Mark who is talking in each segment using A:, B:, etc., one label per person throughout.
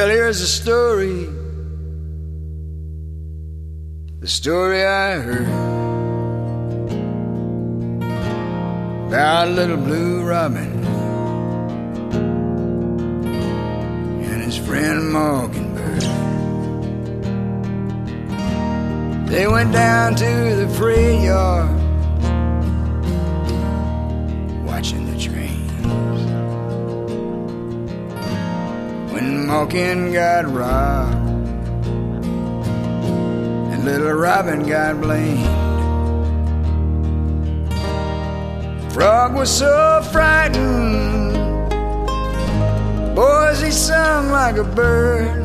A: There's a story, the story I heard about little blue robin and his friend Mockingbird. They went down to the freight yard, When got robbed, and little Robin got blamed. Frog was so frightened, boys, he sung like a bird.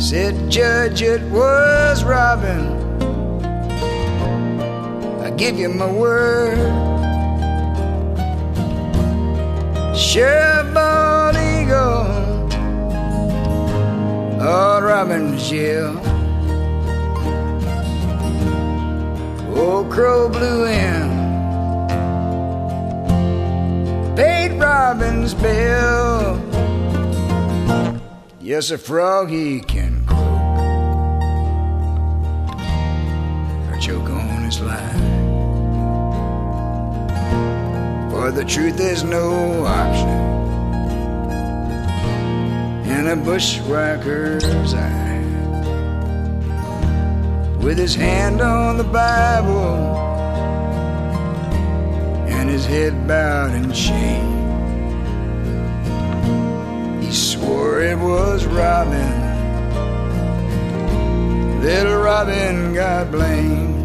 A: Said, Judge, it was Robin. I give you my word. Sheriff Robin's yell. Old Crow blew in, paid Robin's bill. Yes, a frog he can croak or choke on his line. For the truth is no option in a bushwhacker's eye. With his hand on the Bible and his head bowed in shame. He swore it was Robin. Little Robin got blamed.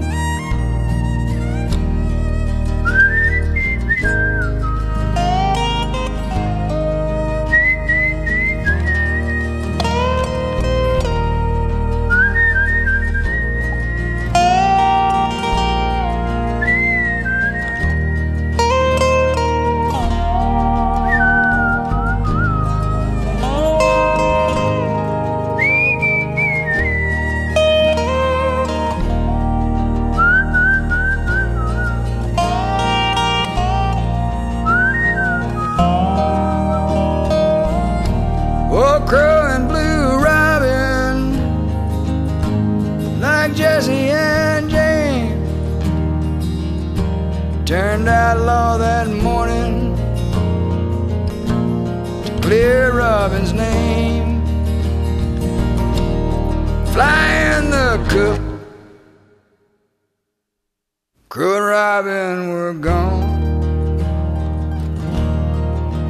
A: Turned outlaw that morning. To clear Robin's name. Flying the cook, Crow and Robin were gone,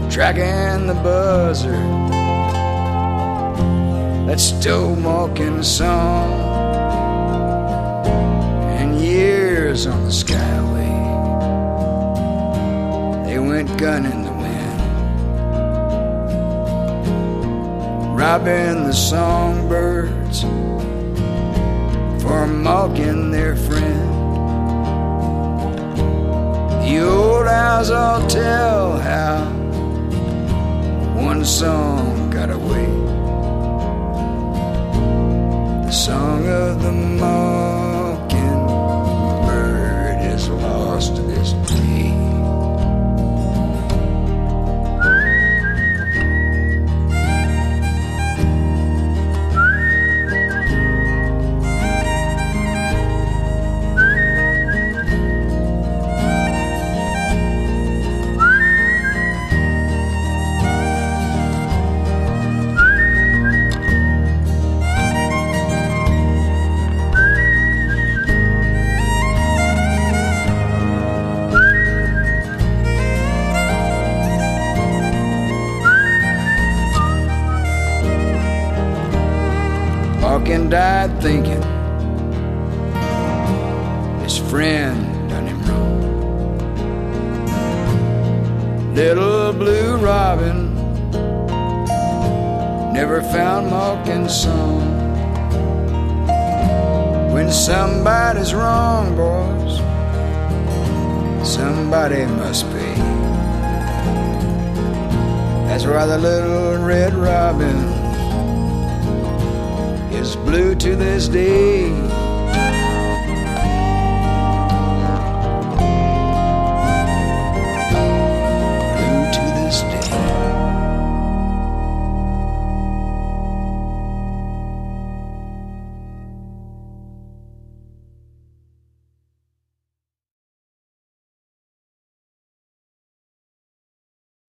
A: tracking the buzzard that stole Malkin's song. And years on the skyway they went gunning the wind. Robbing the songbirds for mocking their friend. The old owls all tell how one song got away. The song of the mockingbird Malkin died thinking his friend done him wrong. Little blue robin never found Malkin's song. When somebody's wrong, boys, somebody must be. That's why the little red robin is blue to this day.